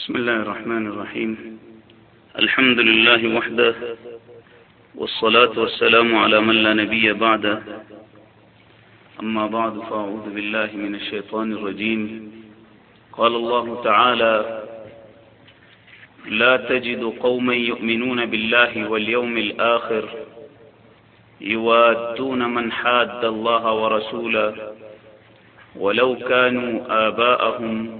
بسم الله الرحمن الرحيم. الحمد لله وحده والصلاة والسلام على من لا نبي بعده. أما بعد فأعوذ بالله من الشيطان الرجيم. قال الله تعالى لا تجد قوما يؤمنون بالله واليوم الآخر يوادون من حاد الله ورسوله ولو كانوا آباءهم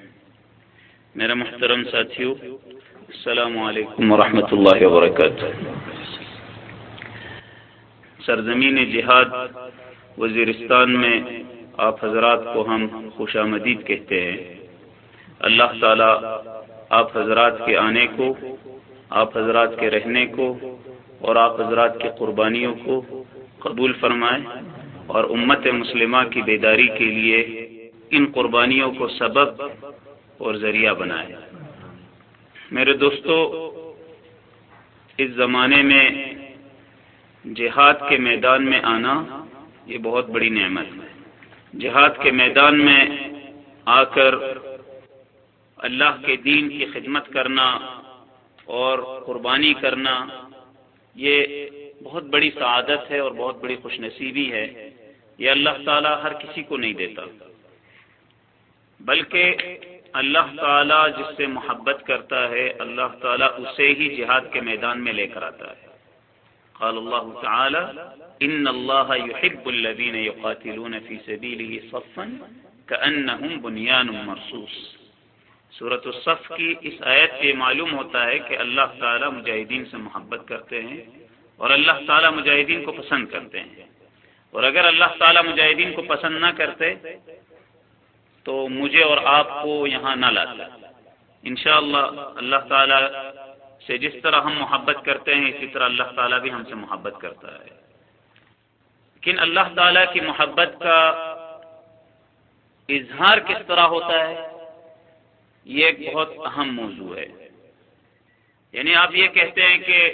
میرا محترم ساتھیو، السلام علیکم ورحمۃ اللہ وبرکاتہ۔ سرزمین جہاد وزیرستان میں آپ حضرات کو ہم خوش آمدید کہتے ہیں۔ اللہ تعالی آپ حضرات کے آنے کو، آپ حضرات کے رہنے کو اور آپ حضرات کے قربانیوں کو قبول فرمائے اور امت مسلمہ کی بیداری کے لیے ان قربانیوں کو سبب اور ذریعہ بنائے۔ میرے دوستو، اس زمانے میں جہاد کے میدان میں آنا یہ بہت بڑی نعمت ہے۔ جہاد کے میدان میں آ کر اللہ کے دین کی خدمت کرنا اور قربانی کرنا یہ بہت بڑی سعادت ہے اور بہت بڑی خوش نصیبی ہے۔ یہ اللہ تعالیٰ ہر کسی کو نہیں دیتا۔ بلکہ اللہ تعالیٰ جس سے محبت کرتا ہے، اللہ تعالیٰ اسے ہی جہاد کے میدان میں لے کر آتا ہے۔ قال اللہ تعالی، ان اللہ يحب الذين يقاتلون في سبيله صفا كانهم بنيان مرصوص۔ سورۃ الصف کی اس آیت سے معلوم ہوتا ہے کہ اللہ تعالیٰ مجاہدین سے محبت کرتے ہیں اور اللہ تعالیٰ مجاہدین کو پسند کرتے ہیں۔ اور اگر اللہ تعالیٰ مجاہدین کو پسند نہ کرتے تو مجھے اور آپ کو یہاں نہ لاتا انشاءاللہ اللہ اللہ تعالی سے جس طرح ہم محبت کرتے ہیں، اسی طرح اللہ تعالیٰ بھی ہم سے محبت کرتا ہے۔ لیکن اللہ تعالیٰ کی محبت کا اظہار کس طرح ہوتا ہے؟ یہ ایک بہت اہم موضوع ہے۔ یعنی آپ یہ کہتے ہیں کہ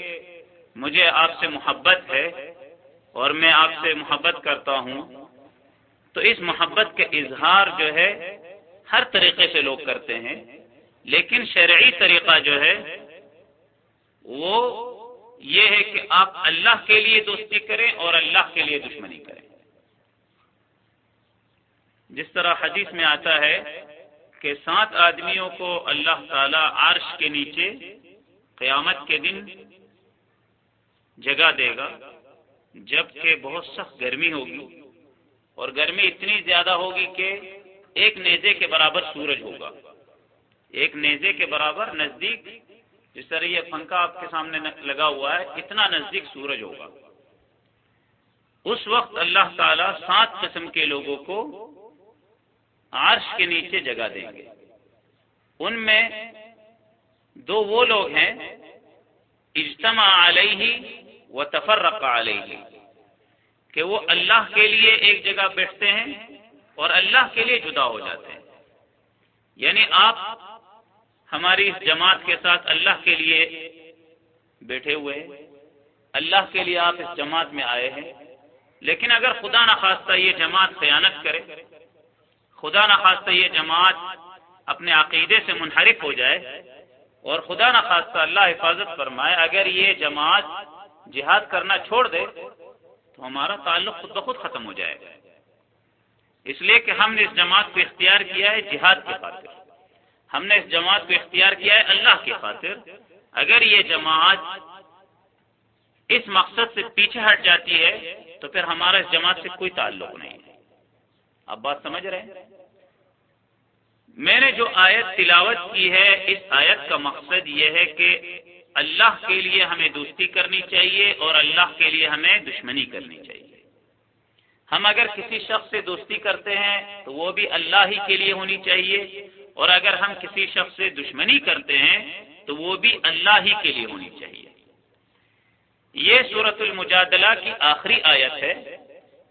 مجھے آپ سے محبت ہے اور میں آپ سے محبت کرتا ہوں۔ تو اس محبت کا اظہار جو ہے، ہر طریقے سے لوگ کرتے ہیں۔ لیکن شرعی طریقہ جو ہے، وہ یہ ہے کہ آپ اللہ کے لیے دوستی کریں اور اللہ کے لیے دشمنی کریں۔ جس طرح حدیث میں آتا ہے کہ سات آدمیوں کو اللہ تعالی عرش کے نیچے قیامت کے دن جگہ دے گا جبکہ بہت سخت گرمی ہوگی۔ اور گرمی اتنی زیادہ ہوگی کہ ایک نیزے کے برابر سورج ہوگا۔ ایک نیزے کے برابر نزدیک جس طرح یہ پنکھا آپ کے سامنے لگا ہوا ہے، اتنا نزدیک سورج ہوگا۔ اس وقت اللہ تعالی سات قسم کے لوگوں کو عرش کے نیچے جگہ دیں گے۔ ان میں دو وہ لوگ ہیں اجتماع علیہ و تفرق علیہ۔ کہ وہ اللہ کے لیے ایک جگہ بیٹھتے ہیں اور اللہ کے لیے جدا ہو جاتے ہیں۔ یعنی آپ ہماری اس جماعت کے ساتھ اللہ کے لیے بیٹھے ہوئے ہیں۔ اللہ کے لیے آپ اس جماعت میں آئے ہیں۔ لیکن اگر خدا نخواستہ یہ جماعت خیانت کرے، خدا نخواستہ یہ جماعت اپنے عقیدے سے منحرف ہو جائے اور خدا نخواستہ اللہ حفاظت فرمائے، اگر یہ جماعت جہاد کرنا چھوڑ دے تو ہمارا تعلق خود بخود ختم ہو جائے گا۔ اس لیے کہ ہم نے اس جماعت کو اختیار کیا ہے جہاد کے خاطر۔ ہم نے اس جماعت کو اختیار کیا ہے اللہ کی خاطر۔ اگر یہ جماعت اس مقصد سے پیچھے ہٹ جاتی ہے، تو پھر ہمارا اس جماعت سے کوئی تعلق نہیں۔ ہے آپ بات سمجھ رہے ہیں؟ میں نے جو آیت تلاوت کی ہے، اس آیت کا مقصد یہ ہے کہ اللہ کے لیے ہمیں دوستی کرنی چاہیے اور اللہ کے لیے ہمیں دشمنی کرنی چاہیے۔ ہم اگر کسی شخص سے دوستی کرتے ہیں تو وہ بھی اللہ ہی کے لیے ہونی چاہیے اور اگر ہم کسی شخص سے دشمنی کرتے ہیں تو وہ بھی اللہ ہی کے لیے ہونی چاہیے۔ یہ صورت المجادلہ کی آخری آیت ہے۔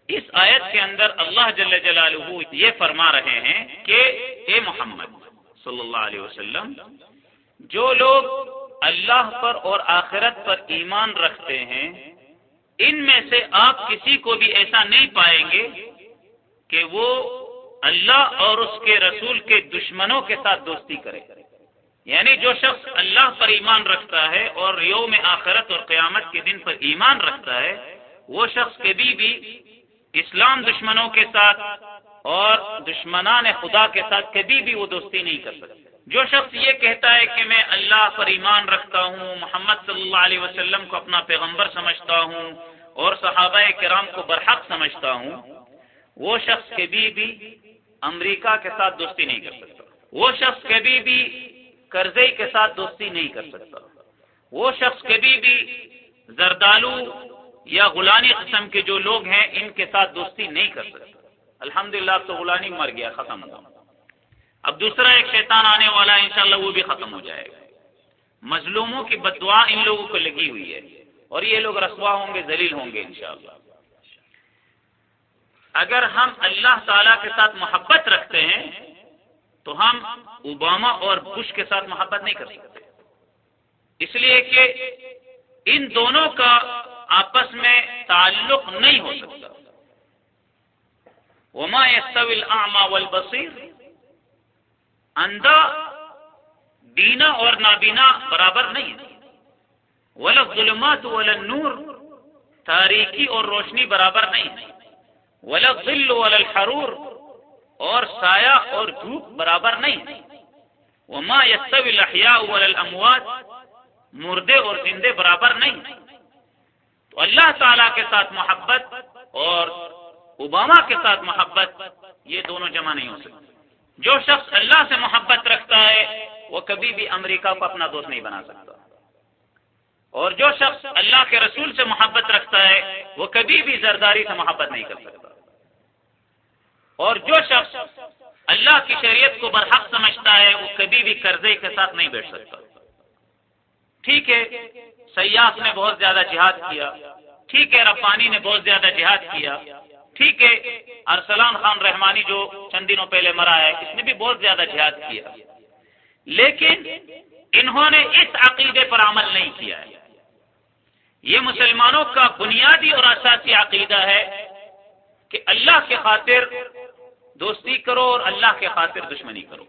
اس آیت کے اندر اللہ جل جلالہ یہ فرما رہے ہیں کہ اے محمد صلی اللہ علیہ وسلم، جو لوگ اللہ پر اور آخرت پر ایمان رکھتے ہیں، ان میں سے آپ کسی کو بھی ایسا نہیں پائیں گے کہ وہ اللہ اور اس کے رسول کے دشمنوں کے ساتھ دوستی کرے۔ یعنی جو شخص اللہ پر ایمان رکھتا ہے اور یوم آخرت اور قیامت کے دن پر ایمان رکھتا ہے، وہ شخص کبھی بھی اسلام دشمنوں کے ساتھ اور دشمنان خدا کے ساتھ کبھی بھی وہ دوستی نہیں کر سکتا۔ جو شخص یہ کہتا ہے کہ میں اللہ پر ایمان رکھتا ہوں، محمد صلی اللہ علیہ وسلم کو اپنا پیغمبر سمجھتا ہوں اور صحابہ کرام کو برحق سمجھتا ہوں، وہ شخص کبھی بھی امریکہ کے ساتھ دوستی نہیں کر سکتا۔ وہ شخص کبھی بھی قرضے کے ساتھ دوستی نہیں کر سکتا۔ وہ شخص کبھی بھی زردالو یا غلانی قسم کے جو لوگ ہیں، ان کے ساتھ دوستی نہیں کر سکتا۔ الحمد للہ تو غلانی مر گیا، ختم ہوا اب دوسرا ایک شیطان آنے والا ہے، انشاءاللہ وہ بھی ختم ہو جائے گا۔ مظلوموں کی بدعا ان لوگوں کو لگی ہوئی ہے۔ اور یہ لوگ رسوا ہوں گے، ذلیل ہوں گے، انشاءاللہ۔ اگر ہم اللہ تعالی کے ساتھ محبت رکھتے ہیں، تو ہم اوباما اور بش کے ساتھ محبت نہیں کر سکتے۔ اس لیے کہ ان دونوں کا آپس میں تعلق نہیں ہو سکتا۔ وما يستوي الاعمى والبصير اندھا، بینا اور نابینا برابر نہیں۔ ہے ولا الظلمات ولا النور، تاریکی اور روشنی برابر نہیں۔ ولا الظل ولا الحرور، اور سایہ اور دھوپ برابر نہیں۔ وما يستوي الاحياء ولا الاموات، مردے اور زندے برابر نہیں۔ تو اللہ تعالی کے ساتھ محبت اور اوباما کے ساتھ محبت، یہ دونوں جمع نہیں ہو سکتے جو شخص اللہ سے محبت رکھتا ہے، وہ کبھی بھی امریکہ کو اپنا دوست نہیں بنا سکتا۔ اور جو شخص اللہ کے رسول سے محبت رکھتا ہے، وہ کبھی بھی زرداری سے محبت نہیں کر سکتا۔ اور جو شخص اللہ کی شریعت کو برحق سمجھتا ہے، وہ کبھی بھی قرضے کے ساتھ نہیں بیٹھ سکتا۔ ٹھیک ہے، سیاح نے بہت زیادہ جہاد کیا۔ ٹھیک ہے، ربانی نے بہت زیادہ جہاد کیا۔ ٹھیک ہے، ارسلان خان رحمانی جو چند دنوں پہلے مرا ہے، اس نے بھی بہت زیادہ جہاد کیا۔ لیکن انہوں نے اس عقیدے پر عمل نہیں کیا ہے۔ یہ مسلمانوں کا بنیادی اور اساسی عقیدہ ہے کہ اللہ کے خاطر دوستی کرو اور اللہ کے خاطر دشمنی کرو۔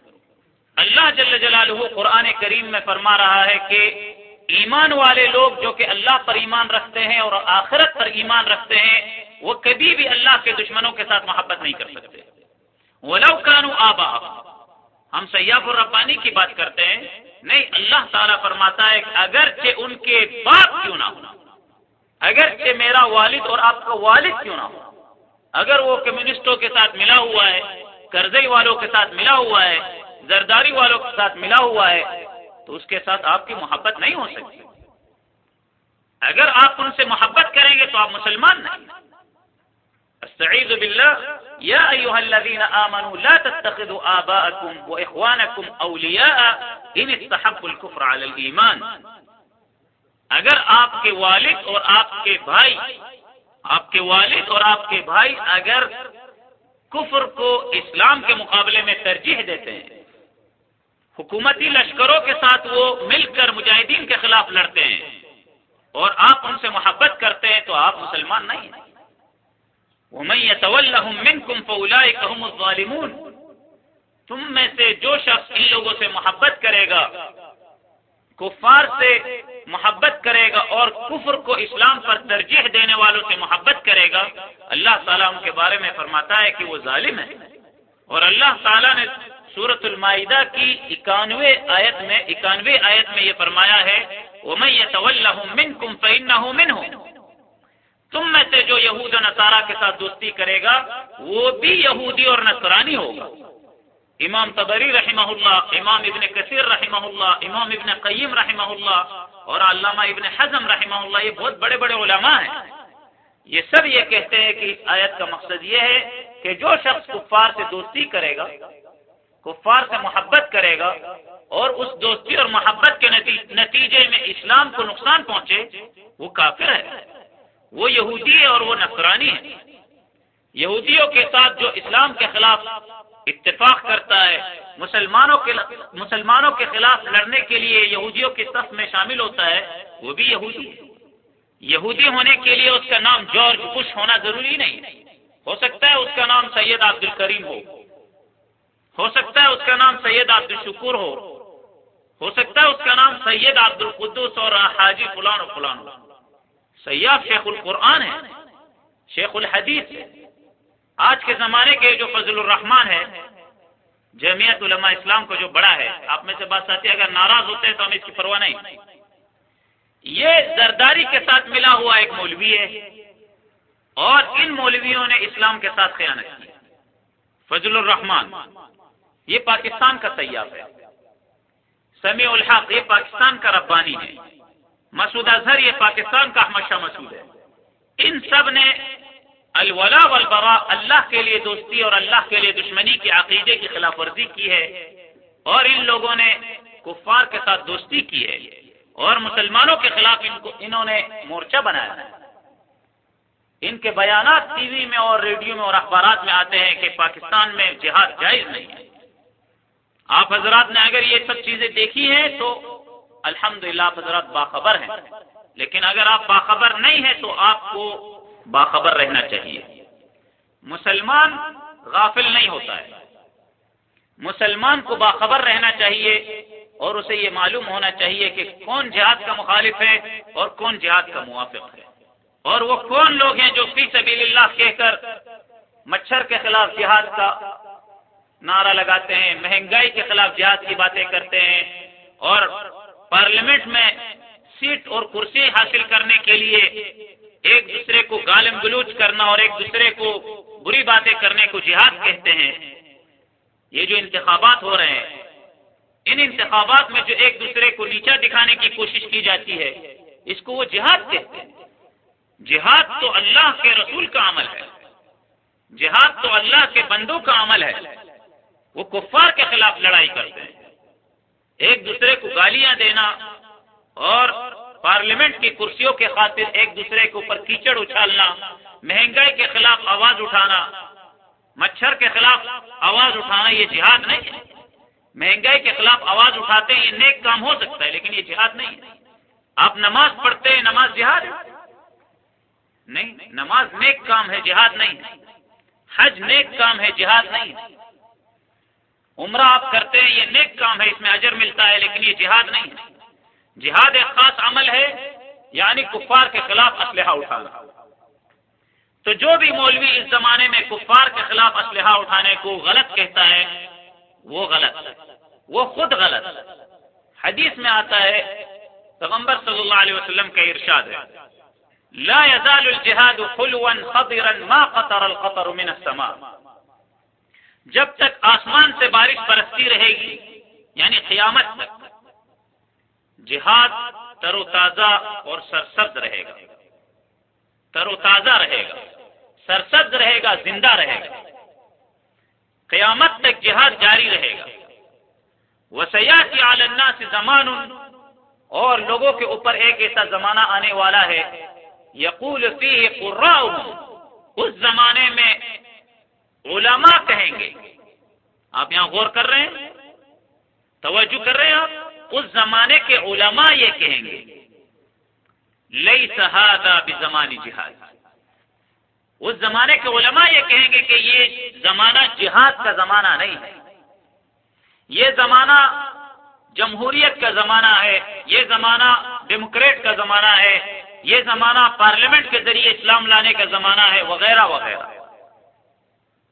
اللہ جل جلالہ قرآن کریم میں فرما رہا ہے کہ ایمان والے لوگ جو کہ اللہ پر ایمان رکھتے ہیں اور آخرت پر ایمان رکھتے ہیں وہ کبھی بھی اللہ کے دشمنوں کے ساتھ محبت نہیں کر سکتے۔ ولو کانو آبا ہم سیاف الربانی کی بات کرتے ہیں۔ نہیں، اللہ تعالیٰ فرماتا ہے اگرچہ ان کے باپ کیوں نہ ہو اگرچہ میرا والد اور آپ کا والد کیوں نہ ہو اگر وہ کمیونسٹوں کے ساتھ ملا ہوا ہے، قرضے والوں کے ساتھ ملا ہوا ہے، زرداری والوں کے ساتھ ملا ہوا ہے، تو اس کے ساتھ آپ کی محبت نہیں ہو سکتی۔ اگر آپ ان سے محبت کریں گے تو آپ مسلمان نہیں۔ استعیذ باللہ یا ایوہ الذین آمنوا لا تتخذوا آباءکم و اخوانکم اولیاء ان استحبوا الكفر علی الایمان اگر آپ کے والد اور آپ کے بھائی، آپ کے والد اور آپ کے بھائی اگر کفر کو اسلام کے مقابلے میں ترجیح دیتے ہیں، حکومتی لشکروں کے ساتھ وہ مل کر مجاہدین کے خلاف لڑتے ہیں اور آپ ان سے محبت کرتے ہیں تو آپ مسلمان نہیں ہیں۔ وہ میں الظالمون۔ تم میں سے جو شخص ان لوگوں سے محبت کرے گا، کفار سے محبت کرے گا اور کفر کو اسلام پر ترجیح دینے والوں سے محبت کرے گا، اللہ تعالیٰ ان کے بارے میں فرماتا ہے کہ وہ ظالم ہے۔ اور اللہ تعالیٰ نے سورت المائدہ کی اکانوے آیت میں، اکانوے آیت میں یہ فرمایا ہے وہ میں یہ طول من کم فین من ہوں تم میں سے جو یہود و نصارہ کے ساتھ دوستی کرے گا، وہ بھی یہودی اور نصرانی ہوگا۔ امام تبری رحمہ اللہ، امام ابن کثیر رحمہ اللہ، امام ابن قیم رحمہ اللہ اور علامہ ابن حزم رحمہ اللہ، یہ بہت بڑے بڑے علماء ہیں۔ یہ سب یہ کہتے ہیں کہ اس آیت کا مقصد یہ ہے کہ جو شخص کفار سے دوستی کرے گا، کفار سے محبت کرے گا اور اس دوستی اور محبت کے نتیجے میں اسلام کو نقصان پہنچے، وہ کافر ہے۔ وہ یہودی ہے اور وہ نفرانی ہے یہودیوں کے ساتھ جو اسلام کے خلاف اتفاق کرتا ہے، مسلمانوں کے مسلمانوں کے خلاف لڑنے کے لیے یہودیوں کی صف میں شامل ہوتا ہے، وہ بھی یہودی ہے یہودی ہونے کے لیے اس کا نام جارج بش ہونا ضروری نہیں۔ ہو سکتا ہے اس کا نام سید عبد الکریم ہو۔ ہو سکتا ہے اس کا نام سید عبد الشکور ہو۔ ہو سکتا ہے اس کا نام سید عبد القدس اور حاجی فلان و فلان ہو۔ سیاح شیخ القرآن ہے، شیخ الحدیث۔ ہے آج کے زمانے کے جو فضل الرحمان ہے، جمعیت علماء اسلام کو جو بڑا ہے، آپ میں سے بات ساتھی اگر ناراض ہوتے ہیں تو ہم اس کی پرواہ نہیں۔ یہ زرداری کے ساتھ ملا ہوا ایک مولوی ہے، اور ان مولویوں نے اسلام کے ساتھ خیانت کی۔ فضل الرحمان یہ پاکستان کا سیاح ہے۔ سمیع الحق، یہ پاکستان کا ربانی ہے۔ مسعود اظہر یہ پاکستان کا احمد شاہ مسعود ہے۔ ان سب نے الولا والبرا اللہ کے لیے دوستی اور اللہ کے لیے دشمنی کے عقیدے کی خلاف ورزی کی ہے اور ان لوگوں نے کفار کے ساتھ دوستی کی ہے اور مسلمانوں کے خلاف ان کو انہوں نے مورچہ بنایا ہے۔ ان کے بیانات ٹی وی میں اور ریڈیو میں اور اخبارات میں آتے ہیں کہ پاکستان میں جہاد جائز نہیں ہے۔ آپ حضرات نے اگر یہ سب چیزیں دیکھی ہیں تو الحمد للہ حضرات باخبر ہیں۔ لیکن اگر آپ باخبر نہیں ہیں تو آپ کو باخبر رہنا چاہیے۔ مسلمان غافل نہیں ہوتا ہے۔ مسلمان کو باخبر رہنا چاہیے اور اسے یہ معلوم ہونا چاہیے کہ کون جہاد کا مخالف ہے اور کون جہاد کا موافق ہے۔ اور وہ کون لوگ ہیں جو فی سبیل اللہ کہہ کر مچھر کے خلاف جہاد کا نعرہ لگاتے ہیں، مہنگائی کے خلاف جہاد کی باتیں کرتے ہیں اور پارلیمنٹ میں سیٹ اور کرسی حاصل کرنے کے لیے ایک دوسرے کو گالم گلوچ کرنا اور ایک دوسرے کو بری باتیں کرنے کو جہاد کہتے ہیں۔ یہ جو انتخابات ہو رہے ہیں، ان انتخابات میں جو ایک دوسرے کو نیچا دکھانے کی کوشش کی جاتی ہے، اس کو وہ جہاد کہتے ہیں۔ جہاد تو اللہ کے رسول کا عمل ہے۔ جہاد تو اللہ کے بندوں کا عمل ہے۔ وہ کفار کے خلاف لڑائی کرتے ہیں۔ ایک دوسرے کو گالیاں دینا اور پارلیمنٹ کی کرسیوں کے خاطر ایک دوسرے کے اوپر کیچڑ اچھالنا، مہنگائی کے خلاف آواز اٹھانا، مچھر کے خلاف آواز اٹھانا، یہ جہاد نہیں ہے۔ مہنگائی کے خلاف آواز اٹھاتے ہیں، یہ نیک کام ہو سکتا ہے، لیکن یہ جہاد نہیں ہے۔ آپ نماز پڑھتے ہیں، نماز جہاد ہے؟ نہیں، نماز نیک کام ہے، جہاد نہیں۔ حج نیک کام ہے، جہاد نہیں۔ عمرہ آپ کرتے ہیں، یہ نیک کام ہے، اس میں اجر ملتا ہے، لیکن یہ جہاد نہیں ہے۔ جہاد ایک خاص عمل ہے یعنی کفار کے خلاف اسلحہ اٹھانا۔ تو جو بھی مولوی اس زمانے میں کفار کے خلاف اسلحہ اٹھانے کو غلط کہتا ہے، وہ غلط، وہ خود غلط۔ حدیث میں آتا ہے، پیغمبر صلی اللہ علیہ وسلم کا ارشاد ہے۔ لا يزال الجهاد خلوا خضرا ما قطر القطر من السماء۔ جب تک آسمان سے بارش برستی رہے گی یعنی قیامت تک، جہاد تر و تازہ اور سرسبز رہے گا۔ تر و تازہ رہے گا، سرسبز رہے گا، زندہ رہے گا۔ قیامت تک جہاد جاری رہے گا۔ وہ سیاسی عالنا سے زمان، اور لوگوں کے اوپر ایک ایسا زمانہ آنے والا ہے۔ یقول فی اس زمانے میں علماء کہیں گے۔ آپ یہاں غور کر رہے ہیں؟ توجہ کر رہے ہیں آپ؟ اس زمانے کے علماء یہ کہیں گے۔ لئی سہادا بھی جہاد۔ اس زمانے کے علماء یہ کہیں گے کہ یہ زمانہ جہاد کا زمانہ نہیں ہے۔ یہ زمانہ جمہوریت کا زمانہ ہے۔ یہ زمانہ ڈیموکریٹ کا زمانہ ہے۔ یہ زمانہ پارلیمنٹ کے ذریعے اسلام لانے کا زمانہ ہے۔ وغیرہ وغیرہ۔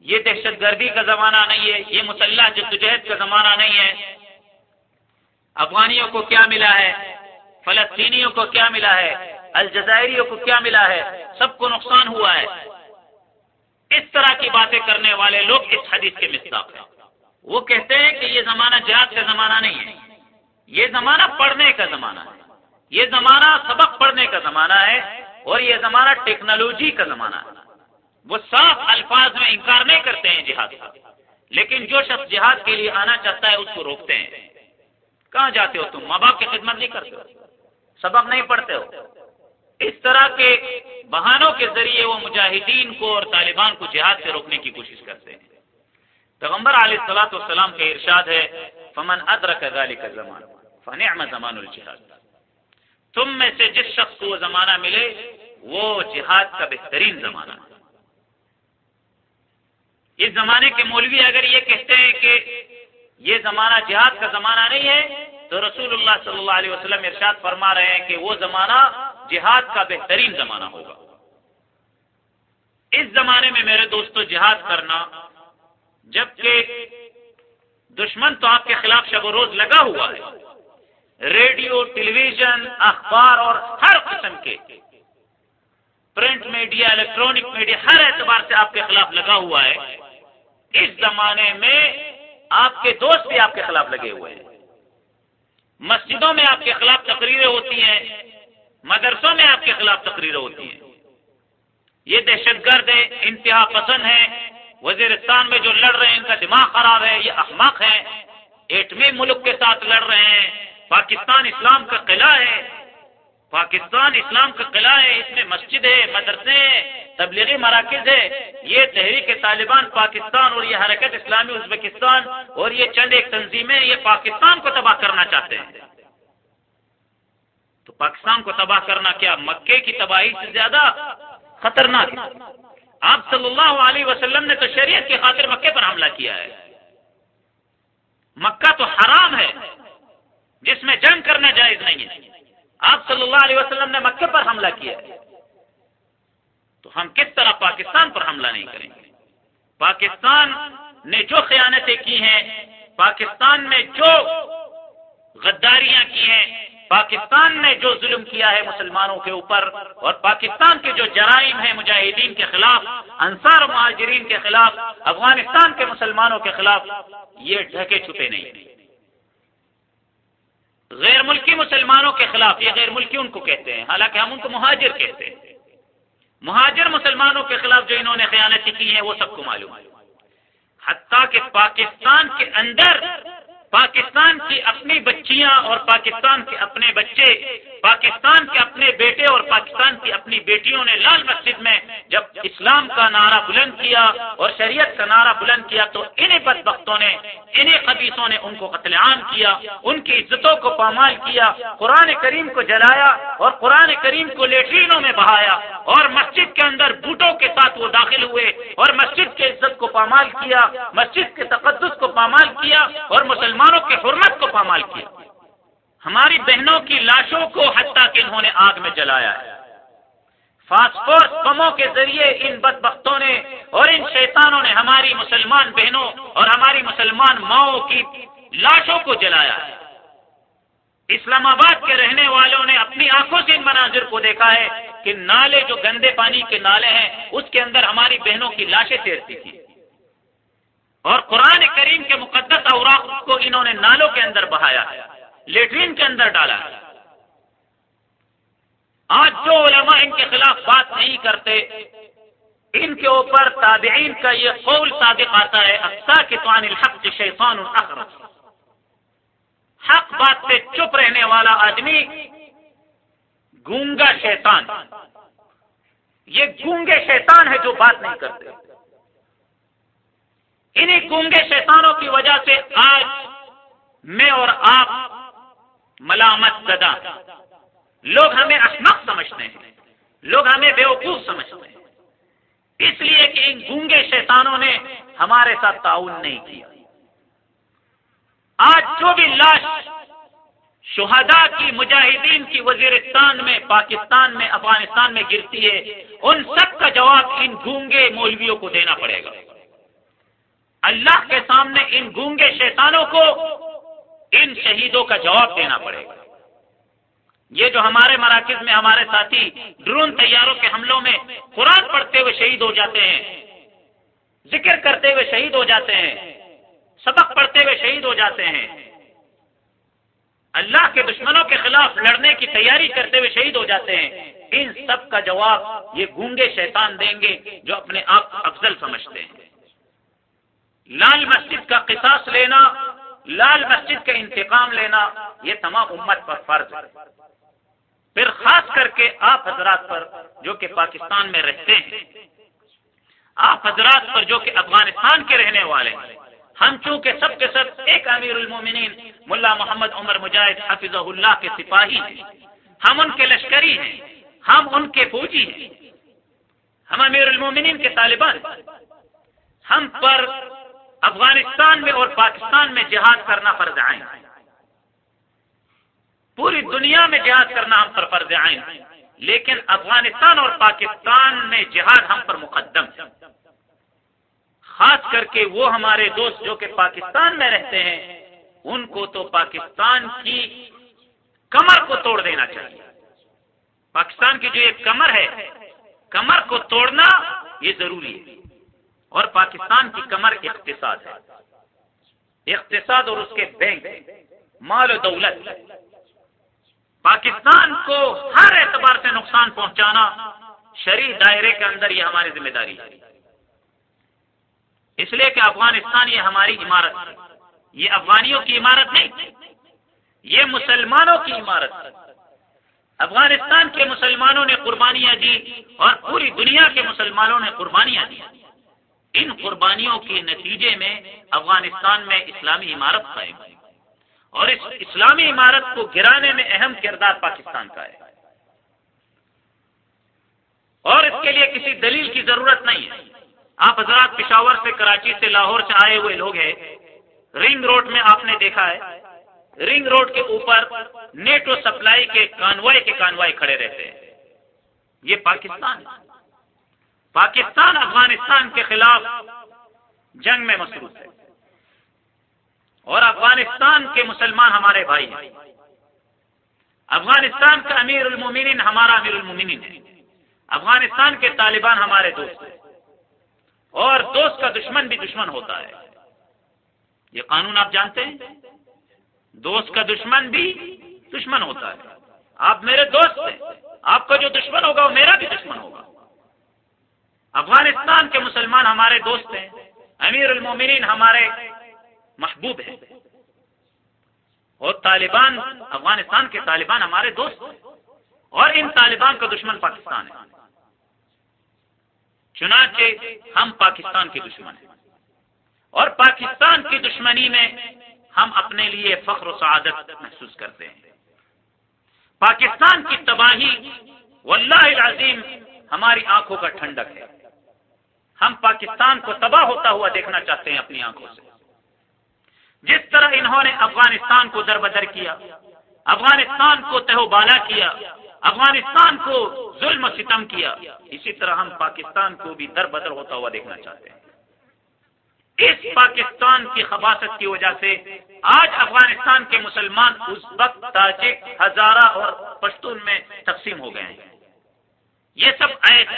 یہ دہشت گردی کا زمانہ نہیں ہے، یہ مسلح جدوجہد کا زمانہ نہیں ہے۔ افغانیوں کو کیا ملا ہے؟ فلسطینیوں کو کیا ملا ہے؟ الجزائریوں کو کیا ملا ہے؟ سب کو نقصان ہوا ہے۔ اس طرح کی باتیں کرنے والے لوگ اس حدیث کے مستاق ہیں۔ وہ کہتے ہیں کہ یہ زمانہ جہاد کا زمانہ نہیں ہے۔ یہ زمانہ پڑھنے کا زمانہ ہے۔ یہ زمانہ سبق پڑھنے کا زمانہ ہے اور یہ زمانہ ٹیکنالوجی کا زمانہ ہے۔ وہ صاف الفاظ میں انکار نہیں کرتے ہیں جہاد کا۔ لیکن جو شخص جہاد کے لیے آنا چاہتا ہے اس کو روکتے ہیں۔ کہاں جاتے ہو تم؟ ماں باپ کی خدمت نہیں کرتے ہو؟ سبق نہیں پڑھتے ہو؟ اس طرح کے بہانوں کے ذریعے وہ مجاہدین کو اور طالبان کو جہاد سے روکنے کی کوشش کرتے ہیں۔ پیغمبر علیہ السلاۃ والسلام کا ارشاد ہے، فمن ادرک ذلك الزمان فنعم زمان الجہاد تم میں سے جس شخص کو وہ زمانہ ملے، وہ جہاد کا بہترین زمانہ ہے۔ اس زمانے کے مولوی اگر یہ کہتے ہیں کہ یہ زمانہ جہاد کا زمانہ نہیں ہے، تو رسول اللہ صلی اللہ علیہ وسلم ارشاد فرما رہے ہیں کہ وہ زمانہ جہاد کا بہترین زمانہ ہوگا۔ اس زمانے میں میرے دوستو، جہاد کرنا، جبکہ دشمن تو آپ کے خلاف شب و روز لگا ہوا ہے، ریڈیو ٹیلی ویژن اخبار اور ہر قسم کے پرنٹ میڈیا، الیکٹرانک میڈیا، ہر اعتبار سے آپ کے خلاف لگا ہوا ہے۔ اس زمانے میں آپ کے دوست بھی آپ کے خلاف لگے ہوئے ہیں۔ مسجدوں میں آپ کے خلاف تقریریں ہوتی ہیں، مدرسوں میں آپ کے خلاف تقریریں ہوتی ہیں۔ یہ دہشت گرد ہے انتہا پسند ہے وزیرستان میں جو لڑ رہے ہیں، ان کا دماغ خراب ہے، یہ احمق ہے ایٹمی ملک کے ساتھ لڑ رہے ہیں۔ پاکستان اسلام کا قلعہ ہے۔ پاکستان اسلام کا قلعہ ہے، اس میں مسجد ہے، مدرسے ہیں۔ تبلیغی مراکز ہے۔ یہ تحریک طالبان پاکستان اور یہ حرکت اسلامی ازبکستان اور یہ چند ایک تنظیمیں یہ پاکستان کو تباہ کرنا چاہتے ہیں۔ تو پاکستان کو تباہ کرنا کیا مکے کی تباہی سے زیادہ خطرناک ہے؟ آپ صلی اللہ علیہ وسلم نے تو شریعت کی خاطر مکے پر حملہ کیا ہے۔ مکہ تو حرام ہے، جس میں جنگ کرنا جائز نہیں ہے۔ آپ صلی اللہ علیہ وسلم نے مکے پر حملہ کیا ہے۔ تو ہم کس طرح پاکستان پر حملہ نہیں کریں گے؟ پاکستان نے جو خیانتیں کی ہیں، پاکستان میں جو غداریاں کی ہیں، پاکستان نے جو ظلم کیا ہے مسلمانوں کے اوپر، اور پاکستان کے جو جرائم ہیں مجاہدین کے خلاف، انصار و مہاجرین کے خلاف، افغانستان کے مسلمانوں کے خلاف، یہ ڈھکے چھپے نہیں۔ غیر ملکی مسلمانوں کے خلاف، یہ غیر ملکی ان کو کہتے ہیں، حالانکہ ہم ان کو مہاجر کہتے ہیں۔ مہاجر مسلمانوں کے خلاف جو انہوں نے خیانتیں کی ہیں وہ سب کو معلوم ہے۔ حتیٰ کہ پاکستان کے اندر پاکستان کی اپنی بچیاں اور پاکستان کے اپنے بچے، پاکستان کے اپنے بیٹے اور پاکستان کی اپنی بیٹیوں نے لال مسجد میں جب اسلام کا نعرہ بلند کیا اور شریعت کا نعرہ بلند کیا تو انہیں بد وقتوں نے، انہیں قبیصوں نے ان کو قتل عام کیا، ان کی عزتوں کو پامال کیا، قرآن کریم کو جلایا اور قرآن کریم کو لیٹرینوں میں بہایا اور مسجد کے اندر بوٹوں کے ساتھ وہ داخل ہوئے اور مسجد کے عزت کو پامال کیا، مسجد کے تقدس کو پامال کیا اور مسلمان مسلمانوں کے حرمت کو پامال کیا ہماری بہنوں کی لاشوں کو حتیٰ کہ انہوں نے آگ میں جلایا۔ ہے فاسفورس بموں کے ذریعے ان بد بختوں نے اور ان شیطانوں نے ہماری مسلمان بہنوں اور ہماری مسلمان ماؤں کی لاشوں کو جلایا۔ ہے اسلام آباد کے رہنے والوں نے اپنی آنکھوں سے ان مناظر کو دیکھا ہے کہ نالے جو گندے پانی کے نالے ہیں، اس کے اندر ہماری بہنوں کی لاشیں تیرتی تھی اور قرآن کریم کے مقدس اوراق کو انہوں نے نالوں کے اندر بہایا ہے لیٹرین کے اندر ڈالا۔ ہے آج جو علماء ان کے خلاف بات نہیں کرتے، ان کے اوپر تابعین کا یہ قول صادق آتا ہے افسا کے توان الحق شیطان الاخرس حق بات پہ چپ رہنے والا آدمی گونگا شیطان۔ یہ گونگے شیطان ہے جو بات نہیں کرتے۔ انہیں گونگے شیطانوں کی وجہ سے آج میں اور آپ ملامت زدہ لوگ ہمیں احمق سمجھتے ہیں۔ لوگ ہمیں بیوقوف سمجھتے ہیں۔ اس لیے کہ ان گونگے شیطانوں نے ہمارے ساتھ تعاون نہیں کیا۔ آج جو بھی لاش شہداء کی مجاہدین کی وزیرستان میں، پاکستان میں، افغانستان میں گرتی ہے، ان سب کا جواب ان گونگے مولویوں کو دینا پڑے گا۔ اللہ کے سامنے ان گونگے شیطانوں کو ان شہیدوں کا جواب دینا پڑے گا۔ یہ جو ہمارے مراکز میں ہمارے ساتھی ڈرون تیاروں کے حملوں میں قرآن پڑھتے ہوئے شہید ہو جاتے ہیں، ذکر کرتے ہوئے شہید ہو جاتے ہیں، سبق پڑھتے ہوئے شہید ہو جاتے ہیں۔ اللہ کے دشمنوں کے خلاف لڑنے کی تیاری کرتے ہوئے شہید ہو جاتے ہیں۔ ان سب کا جواب یہ گونگے شیطان دیں گے جو اپنے آپ افضل سمجھتے ہیں۔ لال مسجد کا قصاص لینا، لال مسجد کا انتقام لینا، یہ تمام امت پر فرض ہے۔ پھر خاص کر کے آپ حضرات پر جو کہ پاکستان میں رہتے ہیں، آپ حضرات پر جو کہ افغانستان کے رہنے والے ہیں۔ ہم چونکہ سب کے سب ایک امیر المومنین، ملا محمد عمر مجاہد حفظ اللہ کے سپاہی ہیں۔ ہم ان کے لشکری ہیں، ہم ان کے فوجی ہیں۔ ہم امیر المومنین کے طالبان ہم پر افغانستان میں اور پاکستان میں جہاد کرنا فرض آئیں پوری دنیا میں جہاد کرنا ہم پر فرض آئیں لیکن افغانستان اور پاکستان میں جہاد ہم پر مقدم۔ خاص کر کے وہ ہمارے دوست جو کہ پاکستان میں رہتے ہیں، ان کو تو پاکستان کی کمر کو توڑ دینا چاہیے۔ پاکستان کی جو ایک کمر ہے، کمر کو توڑنا یہ ضروری ہے۔ اور پاکستان کی کمر اقتصاد ہے۔ اقتصاد اور اس کے بینک، مال و دولت۔ پاکستان کو ہر اعتبار سے نقصان پہنچانا شریح دائرے کے اندر یہ ہماری ذمہ داری ہے۔ اس لیے کہ افغانستان یہ ہماری عمارت ہے۔ یہ افغانیوں کی عمارت نہیں، یہ مسلمانوں کی عمارت ہے۔ افغانستان کے مسلمانوں نے قربانیاں دی اور پوری دنیا کے مسلمانوں نے قربانیاں دی۔ ان قربانیوں کے نتیجے میں افغانستان میں اسلامی عمارت قائم ہوئی اور اس اسلامی عمارت کو گرانے میں اہم کردار پاکستان کا ہے۔ اور اس کے لیے کسی دلیل کی ضرورت نہیں ہے۔ آپ حضرات پشاور سے کراچی سے لاہور سے آئے ہوئے لوگ ہیں۔ رنگ روڈ میں آپ نے دیکھا ہے۔ رنگ روڈ کے اوپر نیٹو سپلائی کے کانوائے کے کانوائے کھڑے رہتے ہیں۔ یہ پاکستان ہے۔ پاکستان، افغانستان کے خلاف جنگ میں مصروف ہے۔ اور افغانستان کے مسلمان ہمارے بھائی ہیں۔ افغانستان کا امیر المومنین ہمارا امیر المومنین ہے۔ افغانستان کے طالبان ہمارے دوست ہیں۔ اور دوست کا دشمن بھی دشمن ہوتا ہے۔ یہ قانون آپ جانتے ہیں؟ دوست کا دشمن بھی دشمن ہوتا ہے۔ آپ میرے دوست ہیں۔ آپ کا جو دشمن ہوگا وہ میرا بھی دشمن ہوگا۔ افغانستان کے مسلمان ہمارے دوست ہیں، امیر المومنین ہمارے محبوب ہیں۔ اور طالبان، افغانستان کے طالبان ہمارے دوست ہیں۔ اور ان طالبان کا دشمن پاکستان ہے۔ چنانچہ ہم پاکستان کے دشمن ہیں۔ اور پاکستان کی دشمنی میں ہم اپنے لیے فخر و سعادت محسوس کرتے ہیں۔ پاکستان کی تباہی، واللہ العظیم، ہماری آنکھوں کا ٹھنڈک ہے۔ ہم پاکستان کو تباہ ہوتا ہوا دیکھنا چاہتے ہیں اپنی آنکھوں سے۔ جس طرح انہوں نے افغانستان کو در بدر کیا، افغانستان کو تہو بالا کیا، افغانستان کو ظلم و ستم کیا، اسی طرح ہم پاکستان کو بھی در بدر ہوتا ہوا دیکھنا چاہتے ہیں۔ اس پاکستان کی خباست کی وجہ سے آج افغانستان کے مسلمان اس وقت تاجک ہزارہ اور پشتون میں تقسیم ہو گئے ہیں۔ یہ سب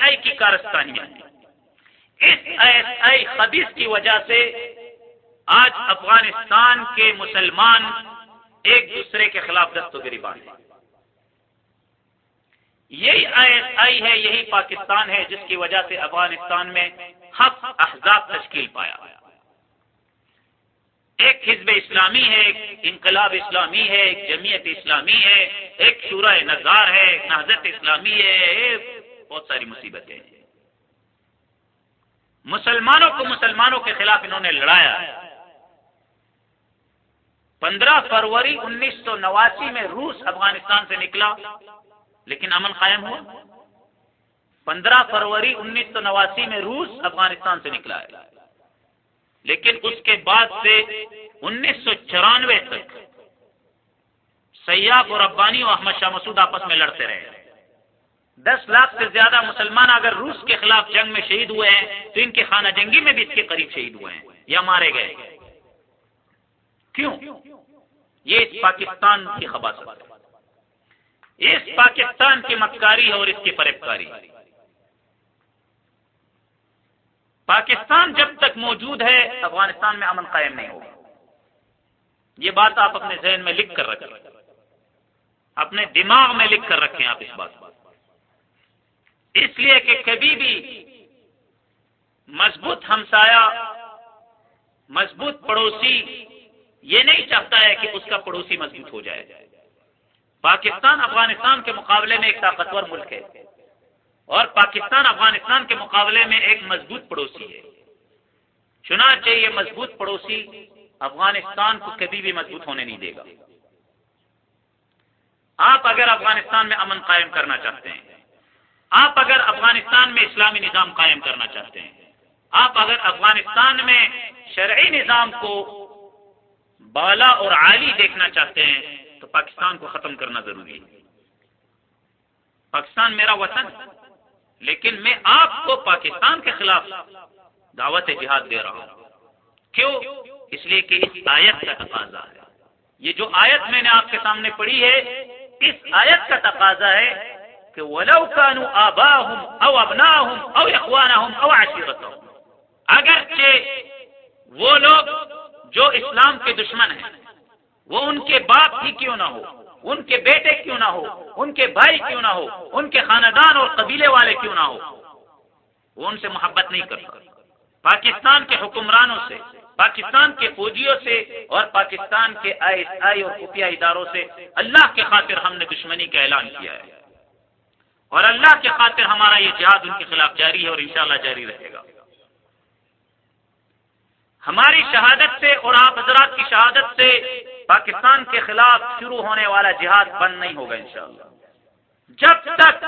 آئی کی کارستانیاں ہیں۔ اس ایس آئی خبیص کی وجہ سے آج افغانستان کے مسلمان ایک دوسرے کے خلاف دست و گریبان ہیں۔ یہی آئی ایس آئی ہے، یہی پاکستان ہے جس کی وجہ سے افغانستان میں حق احزاب تشکیل پایا۔ ایک حزب اسلامی ہے، ایک انقلاب اسلامی ہے، ایک جمعیت اسلامی ہے، ایک شورہ نظار ہے، ایک نہضت اسلامی ہے بہت ساری مصیبتیں ہیں۔ مسلمانوں کو مسلمانوں کے خلاف انہوں نے لڑایا۔ پندرہ فروری انیس سو نواسی میں روس افغانستان سے نکلا، لیکن امن قائم ہوا۔ پندرہ فروری انیس سو نواسی میں روس افغانستان سے نکلا۔ ہے لیکن اس کے بعد سے انیس سو چورانوے تک سیاف اور افغانی اور احمد شاہ مسعود آپس میں لڑتے رہے۔ دس لاکھ سے زیادہ مسلمان اگر روس کے خلاف جنگ میں شہید ہوئے ہیں، تو ان کے خانہ جنگی میں بھی اس کے قریب شہید ہوئے ہیں یا مارے گئے کیوں؟ یہ اس پاکستان کی خبر اس پاکستان کی مکاری ہے اور اس کی فریبکاری پاکستان جب تک موجود ہے، افغانستان میں امن قائم نہیں ہوگا۔ یہ بات آپ اپنے ذہن میں لکھ کر رکھیں۔ اپنے دماغ میں لکھ کر رکھیں آپ اس بات اس لیے کہ کبھی بھی مضبوط ہمسایا مضبوط پڑوسی یہ نہیں چاہتا ہے کہ اس کا پڑوسی مضبوط ہو جائے۔ پاکستان، افغانستان کے مقابلے میں ایک طاقتور ملک ہے اور پاکستان، افغانستان کے مقابلے میں ایک مضبوط پڑوسی ہے۔ چنانچہ یہ مضبوط پڑوسی افغانستان کو کبھی بھی مضبوط ہونے نہیں دے گا۔ آپ اگر افغانستان میں امن قائم کرنا چاہتے ہیں آپ اگر افغانستان میں اسلامی نظام قائم کرنا چاہتے ہیں، آپ اگر افغانستان میں شرعی نظام کو بالا اور عالی دیکھنا چاہتے ہیں، تو پاکستان کو ختم کرنا ضروری ہے۔ پاکستان میرا وطن، لیکن میں آپ کو پاکستان کے خلاف دعوت جہاد دے رہا ہوں۔ کیوں؟ اس لیے کہ اس آیت کا تقاضا ہے۔ یہ جو آیت میں نے آپ کے سامنے پڑھی ہے، اس آیت کا تقاضا ہے کہ ولو كانوا آباهم او ابناهم او اخوانهم او عشيرتهم اگرچہ وہ لوگ جو اسلام کے دشمن ہیں، وہ ان کے باپ ہی کیوں نہ ہو، ان کے بیٹے کیوں نہ ہو، ان کے بھائی کیوں نہ ہو، ان کے خاندان اور قبیلے والے کیوں نہ ہو، وہ ان سے محبت نہیں کر پاکستان کے حکمرانوں سے، پاکستان کے فوجیوں سے اور پاکستان کے آئی ایس آئی اور خفیہ اداروں سے اللہ کے خاطر ہم نے دشمنی کا اعلان کیا ہے۔ اور اللہ کے خاطر ہمارا یہ جہاد ان کے خلاف جاری ہے اور انشاءاللہ جاری رہے گا۔ ہماری شہادت سے اور آپ حضرات کی شہادت سے پاکستان کے خلاف شروع ہونے والا جہاد بند نہیں ہوگا انشاءاللہ۔ جب تک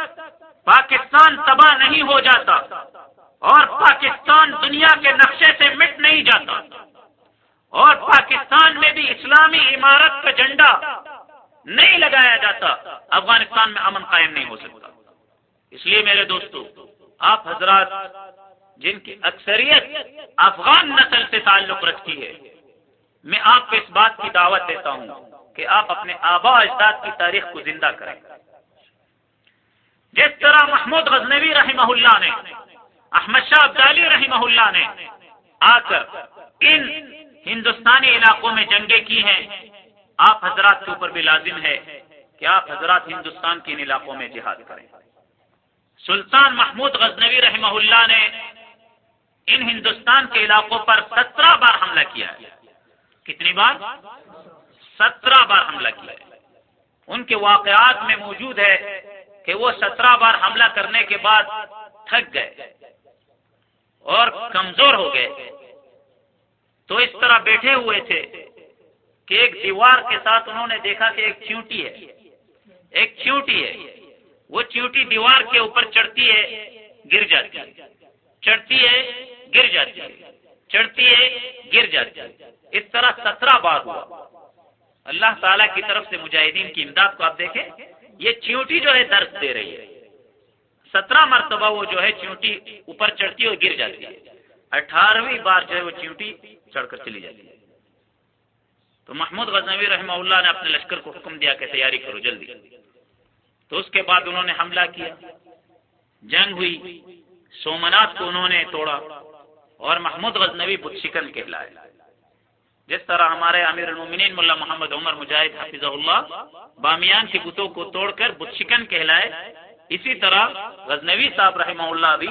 پاکستان تباہ نہیں ہو جاتا اور پاکستان دنیا کے نقشے سے مٹ نہیں جاتا اور پاکستان میں بھی اسلامی عمارت کا جھنڈا نہیں لگایا جاتا، افغانستان میں امن قائم نہیں ہو سکتا۔ اس لیے میرے دوستو، آپ حضرات، جن کی اکثریت افغان نسل سے تعلق رکھتی ہے، میں آپ کو اس بات کی دعوت دیتا ہوں کہ آپ اپنے آبا اجداد کی تاریخ کو زندہ کریں۔ جس طرح محمود غزنوی رحمہ اللہ نے، احمد شاہ ابدالی رحمہ اللہ نے آ کر ان ہندوستانی علاقوں میں جنگیں کی ہیں، آپ حضرات کے اوپر بھی لازم ہے کہ آپ حضرات ہندوستان کے ان علاقوں میں جہاد کریں۔ سلطان محمود غزنوی رحمہ اللہ نے ان ہندوستان کے علاقوں پر سترہ بار حملہ کیا ہے۔ کتنی بار؟ سترہ بار حملہ کیا ہے۔ ان کے واقعات میں موجود ہے کہ وہ سترہ بار حملہ کرنے کے بعد تھک گئے اور کمزور ہو گئے۔ تو اس طرح بیٹھے ہوئے تھے کہ ایک دیوار کے ساتھ انہوں نے دیکھا کہ ایک چیوٹی ہے۔ ایک چیوٹی ہے۔ وہ چیوٹی دیوار کے اوپر چڑھتی ہے، گر جاتی ہے۔ چڑھتی ہے، گر جاتی ہے۔ چڑھتی ہے، گر جاتی ہے۔ اس طرح سترہ بار ہوا۔ اللہ تعالی کی طرف سے مجاہدین کی امداد کو آپ دیکھیں، یہ چیوٹی جو ہے، درد دے رہی ہے۔ سترہ مرتبہ وہ جو ہے چیونٹی اوپر چڑھتی اور گر جاتی ہے۔ اٹھارہویں بار جو ہے، وہ چیونٹی چڑھ کر چلی جاتی ہے۔ تو محمود غزنوی رحمہ اللہ نے اپنے لشکر کو حکم دیا کہ تیاری کرو، جلدی۔ تو اس کے بعد انہوں نے حملہ کیا۔ جنگ ہوئی، سومنات کو انہوں نے توڑا اور محمود غزنوی بت شکن کہلائے جس طرح ہمارے امیر المومنین ملا محمد عمر مجاہد حفیظ اللہ بامیان کے بتوں کو توڑ کر بت شکن کہلائے، اسی طرح غزنوی صاحب رحمہ اللہ بھی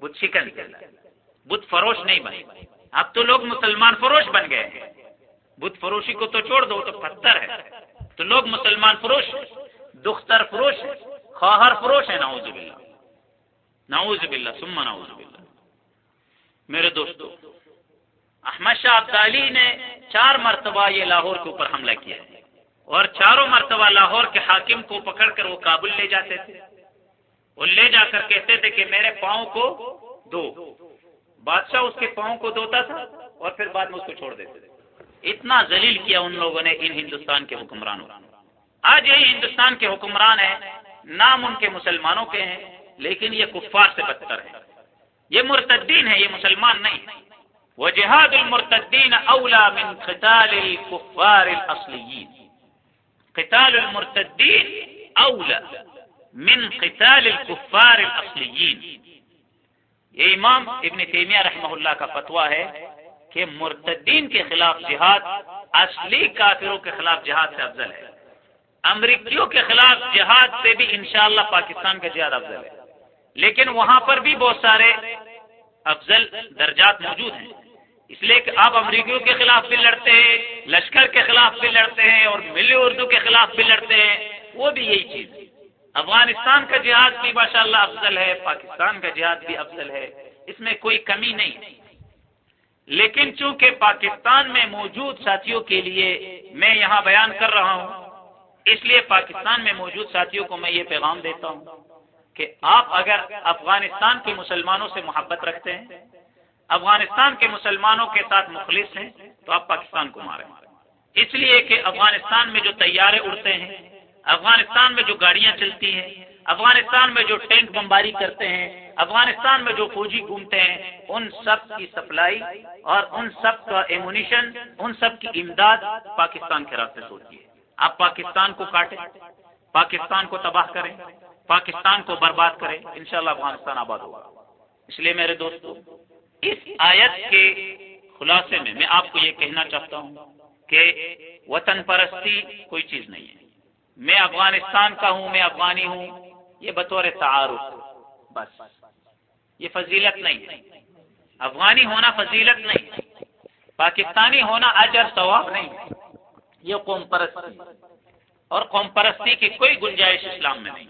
بت شکن بت فروش نہیں بنے۔ اب تو لوگ مسلمان فروش بن گئے۔ ہیں بت فروشی کو تو چھوڑ دو تو پتھر ہے۔ تو لوگ مسلمان فروش دختر فروش، خواہر فروش ہے، نعوذ باللہ۔ نعوذ باللہ سما نعوذ باللہ۔ میرے دوستو، احمد شاہ ابدالی نے چار مرتبہ یہ لاہور کے اوپر حملہ کیا۔ ہے اور چاروں مرتبہ لاہور کے حاکم کو پکڑ کر وہ کابل لے جاتے تھے۔ وہ لے جا کر کہتے تھے کہ میرے پاؤں کو دو۔ بادشاہ اس کے پاؤں کو دھوتا تھا اور پھر بعد میں اس کو چھوڑ دیتے تھے۔ اتنا ذلیل کیا ان لوگوں نے ان ہندوستان کے حکمرانوں آج یہی ہندوستان کے حکمران ہیں، نام ان کے مسلمانوں کے ہیں، لیکن یہ کفار سے بدتر ہے یہ مرتدین ہے یہ مسلمان نہیں۔ وہ جہاد المرتدین اولا من قتال الكفار الاصلیین۔ قتال المرتدین اولا من قتال الكفار الاصلیین۔ یہ امام ابن تیمیہ رحمہ اللہ کا فتویٰ ہے کہ مرتدین کے خلاف جہاد، اصلی کافروں کے خلاف جہاد سے افضل ہے۔ امریکیوں کے خلاف جہاد سے بھی انشاءاللہ پاکستان کا جہاد افضل ہے۔ لیکن وہاں پر بھی بہت سارے افضل درجات موجود ہیں۔ اس لیے کہ آپ امریکیوں کے خلاف بھی لڑتے ہیں، لشکر کے خلاف بھی لڑتے ہیں اور ملی اردو کے خلاف بھی لڑتے ہیں، وہ بھی یہی چیز ہے۔ افغانستان کا جہاد بھی ماشاء اللہ افضل ہے، پاکستان کا جہاد بھی افضل ہے، اس میں کوئی کمی نہیں۔ لیکن چونکہ پاکستان میں موجود ساتھیوں کے لیے میں یہاں بیان کر رہا ہوں اس لیے پاکستان میں موجود ساتھیوں کو میں یہ پیغام دیتا ہوں کہ آپ اگر افغانستان کے مسلمانوں سے محبت رکھتے ہیں، افغانستان کے مسلمانوں کے ساتھ مخلص ہیں، تو آپ پاکستان کو ماریں۔ اس لیے کہ افغانستان میں جو تیارے اڑتے ہیں، افغانستان میں جو گاڑیاں چلتی ہیں، افغانستان میں جو ٹینک بمباری کرتے ہیں، افغانستان میں جو فوجی گھومتے ہیں، ان سب کی سپلائی اور ان سب کا ایمونیشن ان سب کی امداد پاکستان کے راستے سے ہوتی ہے۔ آپ پاکستان کو کاٹیں، پاکستان کو تباہ کریں، پاکستان کو برباد کریں، انشاءاللہ افغانستان آباد ہوگا۔ اس لیے میرے دوستو، اس آیت کے خلاصے میں میں آپ کو یہ کہنا چاہتا ہوں کہ وطن پرستی کوئی چیز نہیں ہے۔ میں افغانستان کا ہوں، میں افغانی ہوں، یہ بطور تعارف، بس۔ یہ فضیلت نہیں افغانی ہونا فضیلت نہیں پاکستانی ہونا اجر ثواب نہیں یہ قوم پرستی اور قوم پرستی کی کوئی گنجائش اسلام میں نہیں۔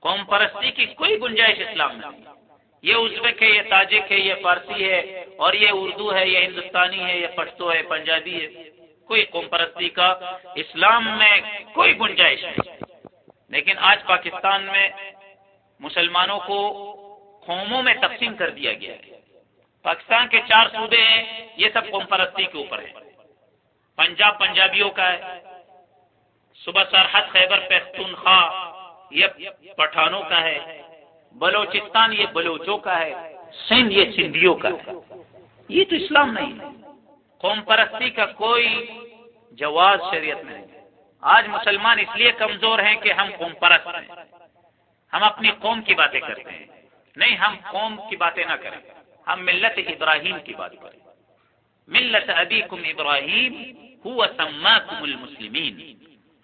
قوم پرستی کی کوئی گنجائش اسلام میں نہیں۔ یہ ازبک ہے، یہ تاجک ہے، یہ فارسی ہے، اور یہ اردو ہے، یہ ہندوستانی ہے، یہ پشتو ہے، پنجابی ہے۔ کوئی قوم پرستی کا اسلام میں کوئی گنجائش نہیں۔ لیکن آج پاکستان میں مسلمانوں کو قوموں میں تقسیم کر دیا گیا ہے۔ پاکستان کے چار صوبے ہیں، یہ سب قوم پرستی کے اوپر ہے پنجاب پنجابیوں کا ہے۔ صبح سرحد خیبر پختونخوا یہ پٹھانوں کا ہے۔ بلوچستان یہ بلوچوں کا ہے۔ سندھ یہ سندھیوں کا ہے۔ یہ تو اسلام نہیں ہے۔ قوم پرستی کا کوئی جواز شریعت میں نہیں آج مسلمان اس لیے کمزور ہیں کہ ہم قوم پرست ہیں۔ ہم اپنی قوم کی باتیں کرتے ہیں۔ نہیں، ہم قوم کی باتیں نہ کریں۔ ہم ملت ابراہیم کی بات کریں۔ ملت ابی کم ابراہیم المسلمین۔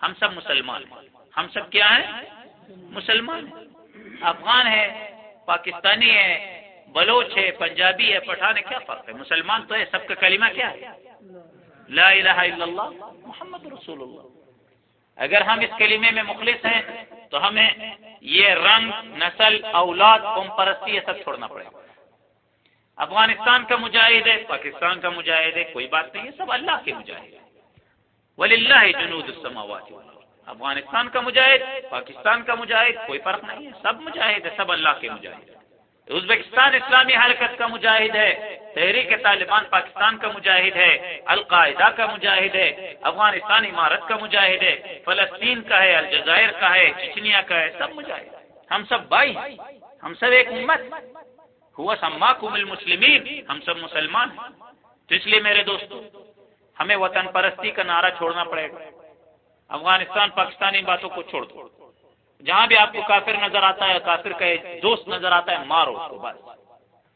ہم سب مسلمان ہیں۔ ہم سب کیا ہیں؟ مسلمان ہیں۔ افغان ہے پاکستانی ہے بلوچ ہے پنجابی ہے پٹھان ہے کیا فرق ہے؟ مسلمان تو ہے، سب کا کلمہ کیا ہے؟ لا الہ الا اللہ، محمد رسول اللہ۔ اگر ہم اس کلمے میں مخلص ہیں، تو ہمیں یہ رنگ، نسل، اولاد، قوم، پرستی، یہ سب چھوڑنا پڑے گا۔ افغانستان کا مجاہد ہے، پاکستان کا مجاہد ہے، کوئی بات نہیں، یہ سب اللہ کے مجاہد ہے ولی اللہ جنوب السماوات افغانستان کا مجاہد، پاکستان کا مجاہد، کوئی فرق نہیں ہے، سب مجاہد ہے سب اللہ کے مجاہد ازبکستان اسلامی حرکت کا مجاہد ہے، تحریک طالبان پاکستان کا مجاہد ہے، القاعدہ کا مجاہد ہے، افغانستان عمارت کا مجاہد ہے، فلسطین کا ہے، الجزائر کا ہے، چچنیا کا ہے، سب مجاہد ہم سب بھائی ہم سب ایک امت ہوا سما کم المسلمین، ہم سب مسلمان ہیں۔ تو اس لیے میرے دوستو، ہمیں وطن پرستی کا نعرہ چھوڑنا پڑے گا۔ افغانستان، پاکستانی باتوں کو چھوڑ دو۔ جہاں بھی آپ کو کافر نظر آتا ہے، کافر کا دوست نظر آتا ہے، مارو اس کو بس۔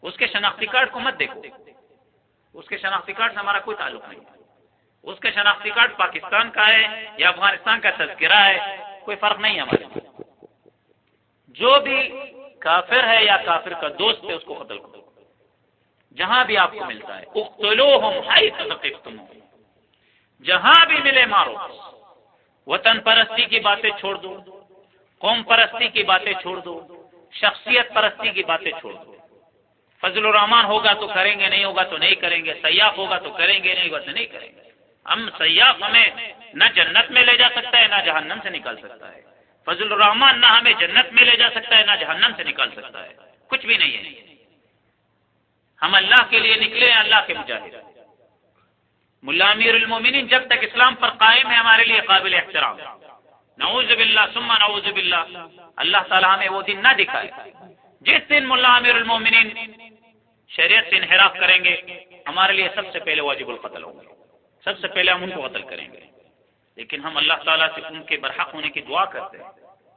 اس کے شناختی کارڈ کو مت دیکھو۔ اس کے شناختی کارڈ سے ہمارا کوئی تعلق نہیں۔ ہے اس کے شناختی کارڈ پاکستان کا ہے یا افغانستان کا تذکرہ ہے، کوئی فرق نہیں ہے ہمارے۔ جو بھی کافر ہے یا کافر کا دوست ہے، اس کو قتل کرو۔ جہاں بھی آپ کو ملتا ہے جہاں بھی ملے مارو۔ وطن پرستی کی باتیں چھوڑ دو۔ قوم پرستی کی باتیں چھوڑ دو۔ شخصیت پرستی کی باتیں چھوڑ دو۔ فضل الرحمان ہوگا تو کریں گے، نہیں ہوگا تو نہیں کریں گے۔ سیاف ہوگا تو کریں گے، نہیں ہوگا تو نہیں کریں گے۔ ہم سیاف ہمیں نہ جنت میں لے جا سکتا ہے، نہ جہنم سے نکال سکتا ہے۔ فضل الرحمان نہ ہمیں جنت میں لے جا سکتا ہے، نہ جہنم سے نکال سکتا ہے۔ کچھ بھی نہیں ہے۔ ہم اللہ کے لیے نکلے ہیں، اللہ کے مجاہد۔ ملا امیر المومنین جب تک اسلام پر قائم ہے ہمارے لیے قابل احترام۔ نعوذ باللہ، ثم نعوذ باللہ۔ اللہ تعالیٰ ہمیں وہ دن نہ دکھائے۔ جس دن ملا امیر المومنین شریعت سے انحراف کریں گے، ہمارے لیے سب سے پہلے واجب القتل ہوں گے۔ سب سے پہلے ہم ان کو قتل کریں گے۔ لیکن ہم اللہ تعالیٰ سے ان کے برحق ہونے کی دعا کرتے ہیں۔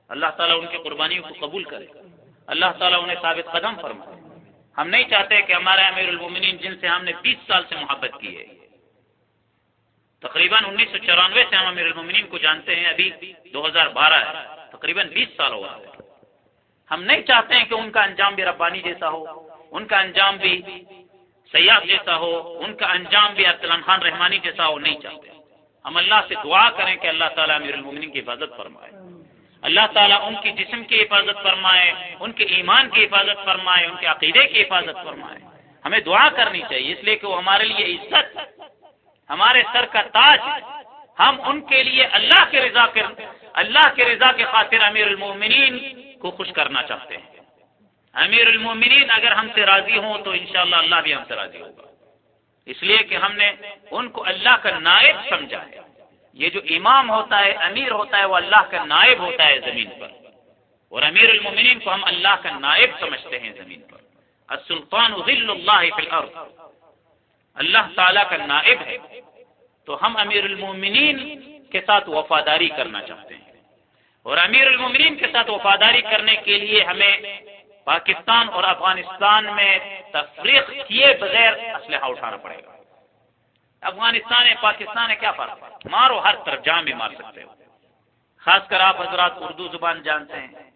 اللہ تعالیٰ ان کی قربانیوں کو قبول کرے۔ اللہ تعالیٰ انہیں ثابت قدم فرمائے۔ ہم نہیں چاہتے کہ ہمارے امیر المومنین جن سے ہم نے بیس سال سے محبت کی ہے۔ تقریباً انیس سو چورانوے سے ہم امیر المومنین کو جانتے ہیں، ابھی دو ہزار بارہ ہے۔ تقریباً بیس سال ہوا ہے۔ ہم نہیں چاہتے ہیں کہ ان کا انجام بھی ربانی جیسا ہو، ان کا انجام بھی سیاح جیسا ہو، ان کا انجام بھی ارسلان خان رحمانی جیسا ہو، نہیں چاہتے۔ ہم اللہ سے دعا کریں کہ اللہ تعالیٰ امیر المومنین کی حفاظت فرمائے۔ اللہ تعالیٰ ان کی جسم کی حفاظت فرمائے، ان کے ایمان کی حفاظت فرمائے، ان کے عقیدے کی حفاظت فرمائے۔ ہمیں دعا کرنی چاہیے، اس لیے کہ وہ ہمارے لیے عزت، ہمارے سر کا تاج ہم ان کے لیے اللہ کے رضا کے، اللہ کے رضا کے خاطر امیر المومنین کو خوش کرنا چاہتے ہیں۔ امیر المومنین اگر ہم سے راضی ہوں تو انشاءاللہ اللہ بھی ہم سے راضی ہوگا۔ اس لیے کہ ہم نے ان کو اللہ کا نائب سمجھا ہے۔ یہ جو امام ہوتا ہے، امیر ہوتا ہے، وہ اللہ کا نائب ہوتا ہے زمین پر۔ اور امیر المومنین کو ہم اللہ کا نائب سمجھتے ہیں زمین پر۔ السلطان ظل اللہ فی الارض۔ اللہ تعالی کا نائب ہے۔ تو ہم امیر المومنین کے ساتھ وفاداری کرنا چاہتے ہیں۔ اور امیر المومنین کے ساتھ وفاداری کرنے کے لیے ہمیں پاکستان اور افغانستان میں تفریق کیے بغیر اسلحہ اٹھانا پڑے گا۔ افغانستان ہے پاکستان ہے کیا فرق؟ مارو ہر طرف جہاں بھی مار سکتے ہو۔ خاص کر آپ حضرات اردو زبان جانتے ہیں۔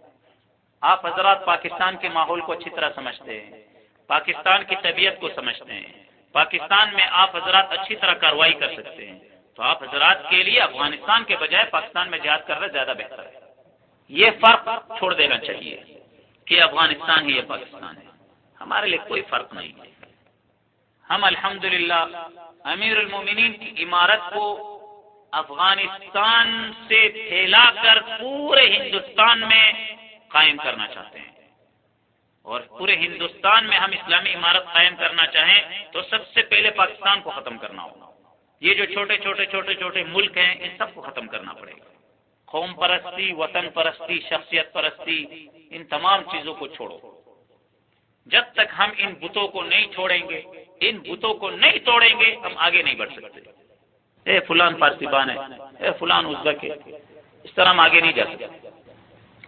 آپ حضرات پاکستان کے ماحول کو اچھی طرح سمجھتے ہیں۔ پاکستان کی طبیعت کو سمجھتے ہیں۔ پاکستان میں آپ حضرات اچھی طرح کاروائی کر سکتے ہیں۔ تو آپ حضرات کے لیے افغانستان کے بجائے پاکستان میں جہاد کر رہے زیادہ بہتر ہے۔ یہ فرق چھوڑ دینا چاہیے کہ افغانستان ہی یہ پاکستان ہے۔ ہمارے لیے کوئی فرق نہیں ہے۔ ہم الحمد امیر المومنین کی عمارت کو افغانستان سے پھیلا کر پورے ہندوستان میں قائم کرنا چاہتے ہیں۔ اور پورے ہندوستان میں ہم اسلامی عمارت قائم کرنا چاہیں تو سب سے پہلے پاکستان کو ختم کرنا ہوگا۔ یہ جو چھوٹے چھوٹے چھوٹے چھوٹے ملک ہیں، ان سب کو ختم کرنا پڑے گا۔ قوم پرستی، وطن پرستی، شخصیت پرستی، ان تمام چیزوں کو چھوڑو۔ جب تک ہم ان بتوں کو نہیں چھوڑیں گے، ان بتوں کو نہیں توڑیں گے، ہم آگے نہیں بڑھ سکتے۔ اے فلان پارسی بان ہے، اے فلان ازبک ہے اس طرح ہم آگے نہیں جا سکتے۔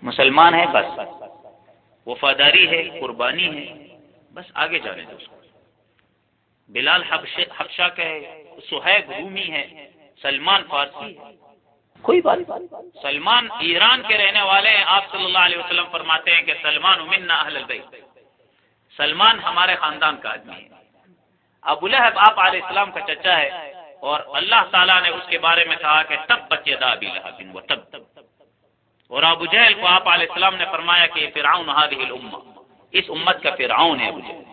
مسلمان ہے بس، وفاداری ہے، قربانی ہے، بس آگے جانے دو اس کو بلال حبشہ کا ہے، سہیب رومی ہے، سلمان فارسی ہے۔ کوئی بات سلمان ایران کے رہنے والے ہیں۔ آپ صلی اللہ علیہ وسلم فرماتے ہیں کہ سلمان امن اہل البیت۔ سلمان ہمارے خاندان کا آدمی ہے۔ ابو لہب، آپ علیہ السلام کا چچا ہے اور اللہ تعالیٰ نے اس کے بارے میں کہا کہ تب بچے دا ابی لہب وہ تب۔ تب اور ابو جہل کو آپ علیہ السلام نے فرمایا کہ فرعون هذه الامه اس امت کا فرعون ہے ابو جہل۔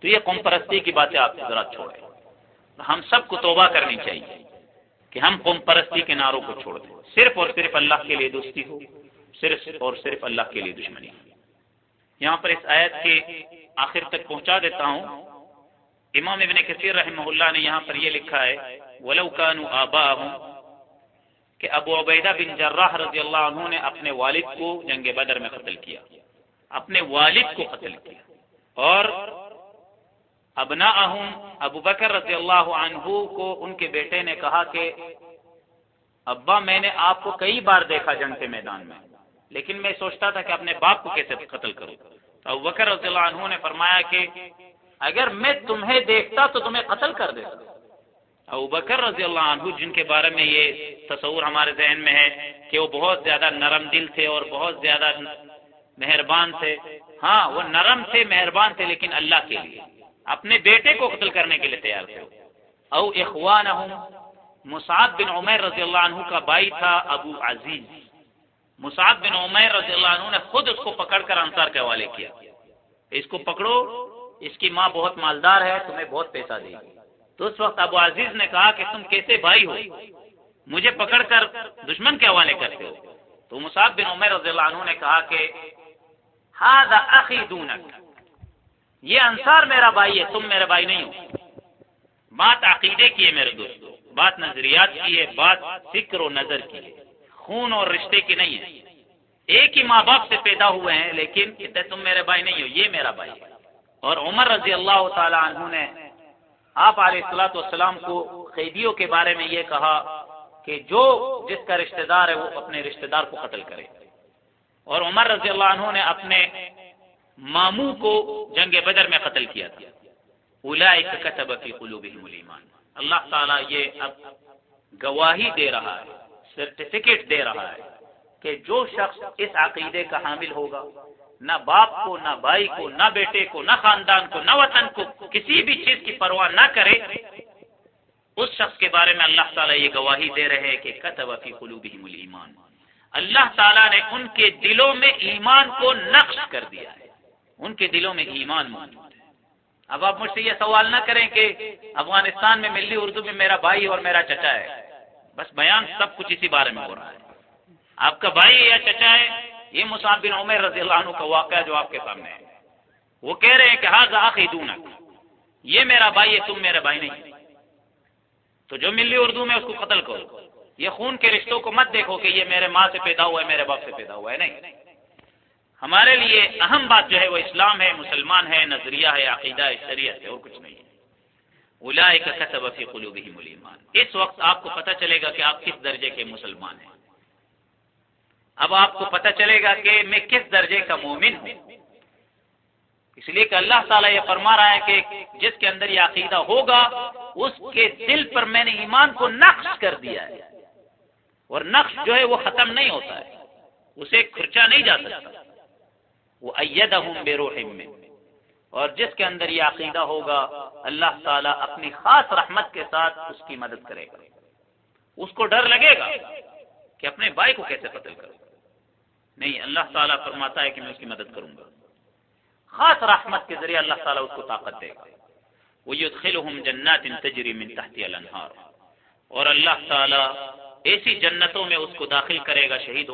تو یہ قوم پرستی کی باتیں آپ ذرا چھوڑیں۔ ہم سب کو توبہ کرنی چاہیے کہ ہم قوم پرستی کے نعروں کو چھوڑ دیں۔ صرف اور صرف اللہ کے لیے دوستی ہو، صرف اور صرف اللہ کے لیے دشمنی۔ ہو یہاں پر اس آیت کے آخر تک پہنچا دیتا ہوں۔ امام ابن کثیر رحمہ اللہ نے یہاں پر یہ لکھا ہے، ولو كانوا کہ ابو عبیدہ بن جراح رضی اللہ عنہ نے اپنے والد کو جنگ بدر میں قتل کیا۔ اپنے والد کو قتل کیا۔ اور ابنا ابو بکر رضی اللہ عنہ کو ان کے بیٹے نے کہا کہ، ابا میں نے آپ کو کئی بار دیکھا جنگ کے میدان میں۔ لیکن میں سوچتا تھا کہ اپنے باپ کو کیسے قتل کروں۔ تو ابو بکر رضی اللہ عنہ نے فرمایا کہ اگر میں تمہیں دیکھتا تو تمہیں قتل کر دیتا۔ ابو بکر رضی اللہ عنہ، جن کے بارے میں یہ تصور ہمارے ذہن میں ہے کہ وہ بہت زیادہ نرم دل تھے اور بہت زیادہ مہربان تھے۔ ہاں وہ نرم تھے، مہربان تھے، لیکن اللہ کے لیے۔ اپنے بیٹے کو قتل کرنے کے لیے تیار تھے۔ او اخوان مصعب بن عمیر رضی اللہ عنہ کا بھائی تھا ابو عزیز۔ مصعب بن عمیر رضی اللہ عنہ نے خود اس کو پکڑ کر انصار کے حوالے کیا۔ اس کو پکڑو، اس کی ماں بہت مالدار ہے، تمہیں بہت پیسہ دے گی۔ تو اس وقت ابو عزیز نے کہا کہ تم کیسے بھائی ہو؟ مجھے پکڑ کر دشمن کے حوالے کرتے ہو۔ تو مصعب بن عمیر رضی اللہ عنہ نے کہا کہ ہاں اخی دونک۔ یہ انصار میرا بھائی ہے، تم میرے بھائی نہیں ہو۔ بات عقیدے کی ہے میرے دوستو بات نظریات کی ہے، بات فکر و نظر کی ہے۔ خون اور رشتے کی نہیں ہے۔ ایک ہی ماں باپ سے پیدا ہوئے ہیں، لیکن کہتے تم میرے بھائی نہیں ہو، یہ میرا بھائی اور عمر رضی اللہ تعالی عنہ نے آپ علیہ السلاۃ والسلام کو قیدیوں کے بارے میں یہ کہا کہ جو جس کا رشتہ دار ہے وہ اپنے رشتہ دار کو قتل کرے۔ اور عمر رضی اللہ عنہ نے اپنے ماموں کو جنگ بدر میں قتل کیا تھا۔ کتب فی قلوبہم الایمان۔ اللہ تعالیٰ یہ اب گواہی دے رہا ہے۔ سرٹیفکیٹ دے رہا ہے کہ جو شخص اس عقیدے کا حامل ہوگا، نہ باپ کو، نہ بھائی کو، نہ بیٹے کو، نہ خاندان کو، نہ وطن کو، کسی بھی چیز کی پرواہ نہ کرے، اس شخص کے بارے میں اللہ تعالیٰ یہ گواہی دے رہے ہیں کہ کتب فی قلوبہم الایمان۔ اللہ تعالیٰ نے ان کے دلوں میں ایمان کو نقش کر دیا ہے۔ ان کے دلوں میں ایمان موجود ہے۔ اب آپ مجھ سے یہ سوال نہ کریں کہ افغانستان میں، ملی اردو میں میرا بھائی اور میرا چچا ہے۔ بس بیان سب کچھ اسی بارے میں ہو رہا ہے۔ آپ کا بھائی یا چچا ہے، یہ مصعب بن عمر رضی اللہ عنہ کا واقعہ جو آپ کے سامنے ہے۔ وہ کہہ رہے ہیں کہ ہاں آخری دونک، یہ میرا بھائی ہے، تم میرا بھائی نہیں۔ تو جو ملی اردو میں اس کو قتل کرو۔ یہ خون کے رشتوں کو مت دیکھو کہ یہ میرے ماں سے پیدا ہوا ہے، میرے باپ سے پیدا ہوا ہے، نہیں۔ ہمارے لیے اہم بات جو ہے وہ اسلام ہے، مسلمان ہے، نظریہ ہے، عقیدہ ہے، شریعت ہے، اور کچھ نہیں ہے۔ فی قلوبہم الایمان۔ اس وقت آپ کو پتہ چلے گا کہ آپ کس درجے کے مسلمان ہیں۔ اب آپ کو پتہ چلے گا کہ میں کس درجے کا مومن ہوں۔ اس لیے کہ اللہ تعالیٰ یہ فرما رہا ہے کہ جس کے اندر یہ عقیدہ ہوگا، اس کے دل پر میں نے ایمان کو نقش کر دیا ہے۔ اور نقش جو ہے وہ ختم نہیں ہوتا ہے۔ اسے کھرچا نہیں جا سکتا۔ وہ ہوں بے روحم میں اور جس کے اندر یہ عقیدہ ہوگا، اللہ تعالیٰ اپنی خاص رحمت کے ساتھ اس کی مدد کرے گا۔ اس کو ڈر لگے گا کہ اپنے بھائی کو کیسے قتل کروں۔ نہیں، اللہ تعالیٰ فرماتا ہے کہ میں اس کی مدد کروں گا۔ خاص رحمت کے ذریعے اللہ تعالیٰ اس کو طاقت دے گا۔ وہ جنات تجری من تحتی الانہار اور اللہ تعالیٰ ایسی جنتوں میں اس کو داخل کرے گا، شہید